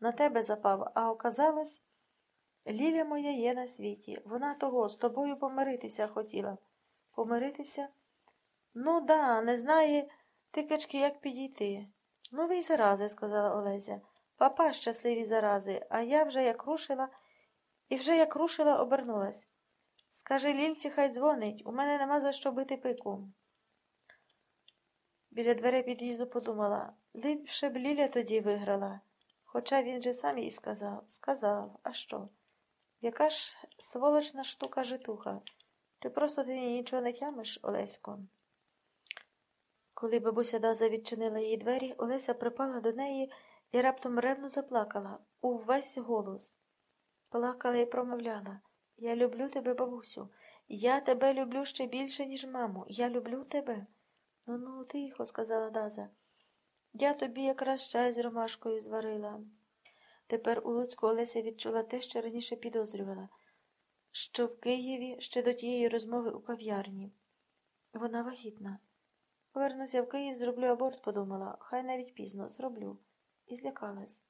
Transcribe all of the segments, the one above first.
на тебе запав, а оказалось, Ліля моя є на світі. Вона того з тобою помиритися хотіла. Помиритися? Ну да, не знає тикачки, як підійти. Ну зарази, сказала Олеся. Папа щасливі зарази, а я вже як рушила, і вже як рушила, обернулась. Скажи Лільці, хай дзвонить, у мене нема за що бити пику. Біля дверей під'їзду подумала, ліпше б Ліля тоді виграла. Хоча він же сам їй сказав, сказав, а що? Яка ж сволочна штука житуха? Ти просто ти нічого не тямиш, Олесько? Коли бабуся Даза відчинила її двері, Олеся припала до неї і раптом ревно заплакала увесь голос. Плакала і промовляла Я люблю тебе, бабусю. Я тебе люблю ще більше, ніж маму. Я люблю тебе. Ну ну, тихо, сказала Даза. Я тобі якраз чай з ромашкою зварила. Тепер у Луцьку Олеся відчула те, що раніше підозрювала, що в Києві ще до тієї розмови у кав'ярні. Вона вагітна. Повернуся в Київ, зроблю аборт, подумала, хай навіть пізно зроблю. І злякалась.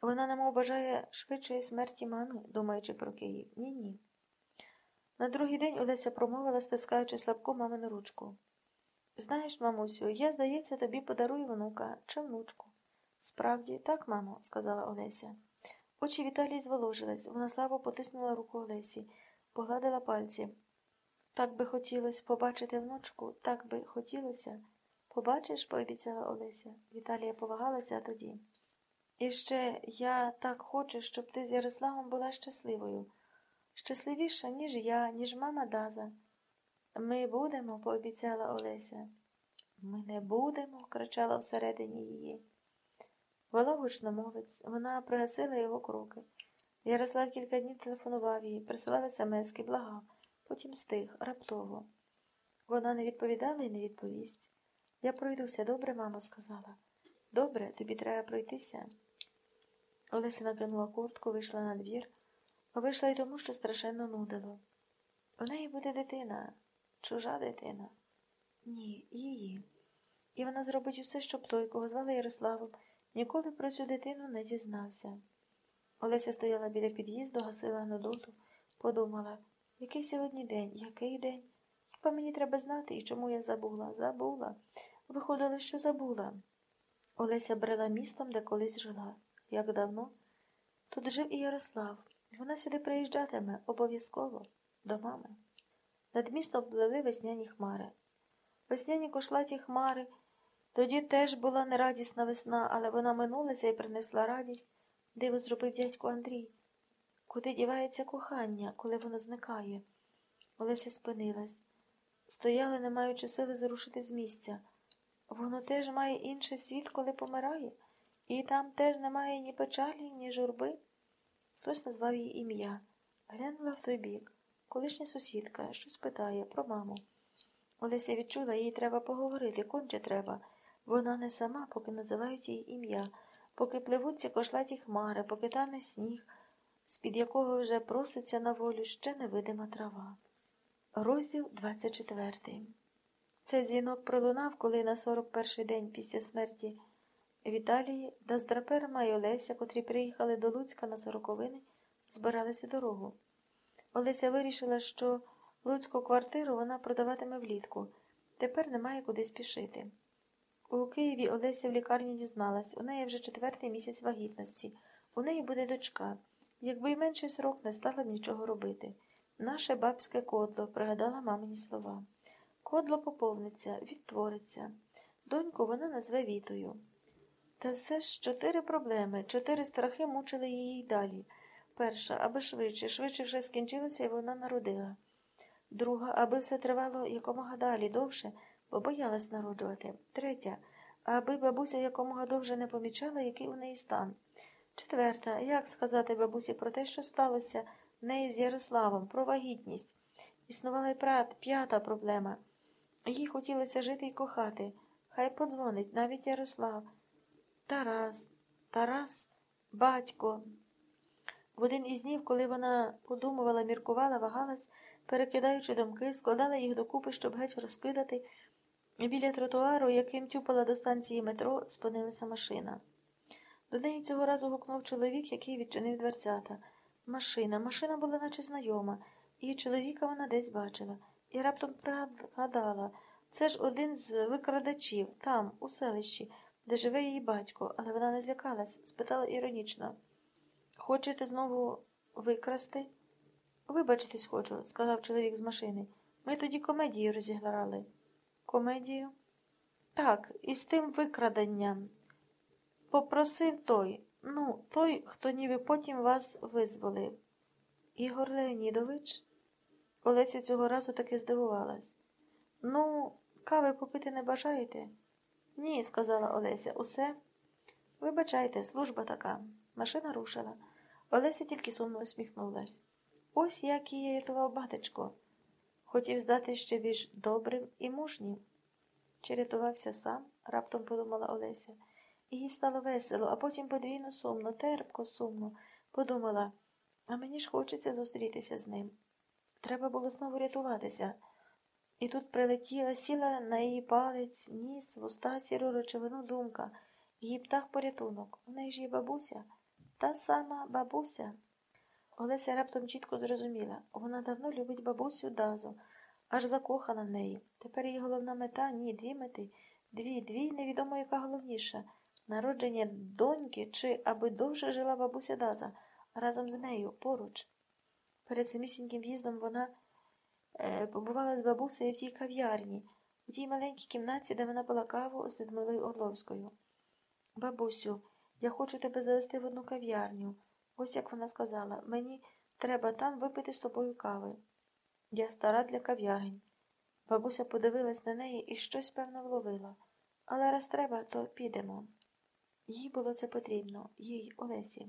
Вона немов бажає швидшої смерті мами, думаючи про Київ. Ні, ні. На другий день Олеся промовила, стискаючи слабку мамину ручку. Знаєш, мамусю, я, здається, тобі подарую внука чи внучку. Справді, так, мамо, сказала Олеся. Очі Віталії зволожились, вона слабо потиснула руку Олесі, погладила пальці. Так би хотілося побачити внучку, так би хотілося. Побачиш, пообіцяла Олеся. Віталія повагалася тоді. І ще я так хочу, щоб ти з Ярославом була щасливою. Щасливіша, ніж я, ніж мама Даза. Ми будемо, пообіцяла Олеся. Ми не будемо, кричала всередині її. Вологучно мовець, вона пригасила його кроки. Ярослав кілька днів телефонував їй, присилав смски, благав, потім стих, раптово. Вона не відповідала і не відповість. Я пройдуся, добре, мамо, сказала. Добре, тобі треба пройтися. Олеся накинула куртку, вийшла на двір, вийшла й тому, що страшенно нудило. У неї буде дитина, чужа дитина. Ні, її. І вона зробить усе, щоб той, кого звали Ярославом, ніколи про цю дитину не дізнався. Олеся стояла біля під'їзду, гасила нудоту, подумала, який сьогодні день, який день? Хіба мені треба знати, і чому я забула? Забула. Виходило, що забула. Олеся брела містом, де колись жила. Як давно? Тут жив і Ярослав. Вона сюди приїжджатиме обов'язково до мами. Над містом плели весняні хмари. Весняні кошлаті хмари. Тоді теж була нерадісна весна, але вона минулася і принесла радість, диво зробив дядько Андрій. Куди дівається кохання, коли воно зникає? Олеся спинилась. Стояла, не маючи сили зрушити з місця. Воно теж має інший світ, коли помирає, і там теж немає ні печалі, ні журби. Хтось назвав її ім'я. Глянула в той бік. Колишня сусідка щось питає про маму. Олеся відчула, їй треба поговорити, конче треба. Вона не сама, поки називають її ім'я, поки пливуться кошлаті хмари, поки тане сніг, з-під якого вже проситься на волю ще невидима трава. Розділ 24 Цей дзвінок пролунав, коли на 41-й день після смерті Віталії та з драперма і Олеся, котрі приїхали до Луцька на сороковини, збиралися дорогу. Олеся вирішила, що Луцьку квартиру вона продаватиме влітку. Тепер немає куди спішити. У Києві Олеся в лікарні дізналась, у неї вже четвертий місяць вагітності, у неї буде дочка. Якби й менший срок не стала б нічого робити. Наше бабське кодло, пригадала мамині слова. Кодло поповниться, відтвориться. Доньку вона назве Вітою. Та все ж чотири проблеми, чотири страхи мучили її й далі. Перша, аби швидше, швидше вже скінчилося, і вона народила. Друга, аби все тривало якомога далі, довше, бо боялась народжувати. Третя, аби бабуся якомога довше не помічала, який у неї стан. Четверта, як сказати бабусі про те, що сталося в неї з Ярославом, про вагітність. Існувала й прат, п'ята проблема. Їй хотілося жити і кохати. Хай подзвонить навіть Ярослав. Тарас, Тарас, батько. В один із днів, коли вона подумувала, міркувала, вагалась, перекидаючи думки, складала їх докупи, щоб геть розкидати, біля тротуару, яким тюпала до станції метро, спинилася машина. До неї цього разу гукнув чоловік, який відчинив дверцята. Машина, машина була наче знайома, і чоловіка вона десь бачила. І раптом пригадала, це ж один з викрадачів, там, у селищі, де живе її батько, але вона не злякалась, спитала іронічно. Хочете знову викрасти? Вибачитись хочу, сказав чоловік з машини. Ми тоді комедію розіграли. Комедію? Так, із тим викраденням. Попросив той, ну, той, хто ніби потім вас визволив. Ігор Леонідович? Олеся цього разу таки здивувалась. Ну, кави попити не бажаєте? Ні, сказала Олеся, усе. Вибачайте, служба така. Машина рушила. Олеся тільки сумно усміхнулась. Ось як її рятував батечко. Хотів здати ще більш добрим і мужнім. Чи рятувався сам, раптом подумала Олеся. Їй стало весело, а потім подвійно сумно, терпко сумно. Подумала, а мені ж хочеться зустрітися з ним. Треба було знову рятуватися. І тут прилетіла, сіла на її палець, ніс, вуста, сіру речовину думка. Її птах порятунок. У неї ж є бабуся, та сама бабуся. Олеся раптом чітко зрозуміла. Вона давно любить бабусю Дазу, аж закохана в неї. Тепер її головна мета ні, дві мети. Дві, дві, невідомо, яка головніша народження доньки чи аби довше жила бабуся Даза разом з нею поруч. Перед самісіньким в'їздом вона е, побувала з бабусею в тій кав'ярні, у тій маленькій кімнаті, де вона пила каву з Людмилою Орловською. Бабусю, я хочу тебе завести в одну кав'ярню. Ось як вона сказала, мені треба там випити з тобою кави. Я стара для кав'ярень. Бабуся подивилась на неї і щось, певно, вловила. Але раз треба, то підемо. Їй було це потрібно, їй Олесі.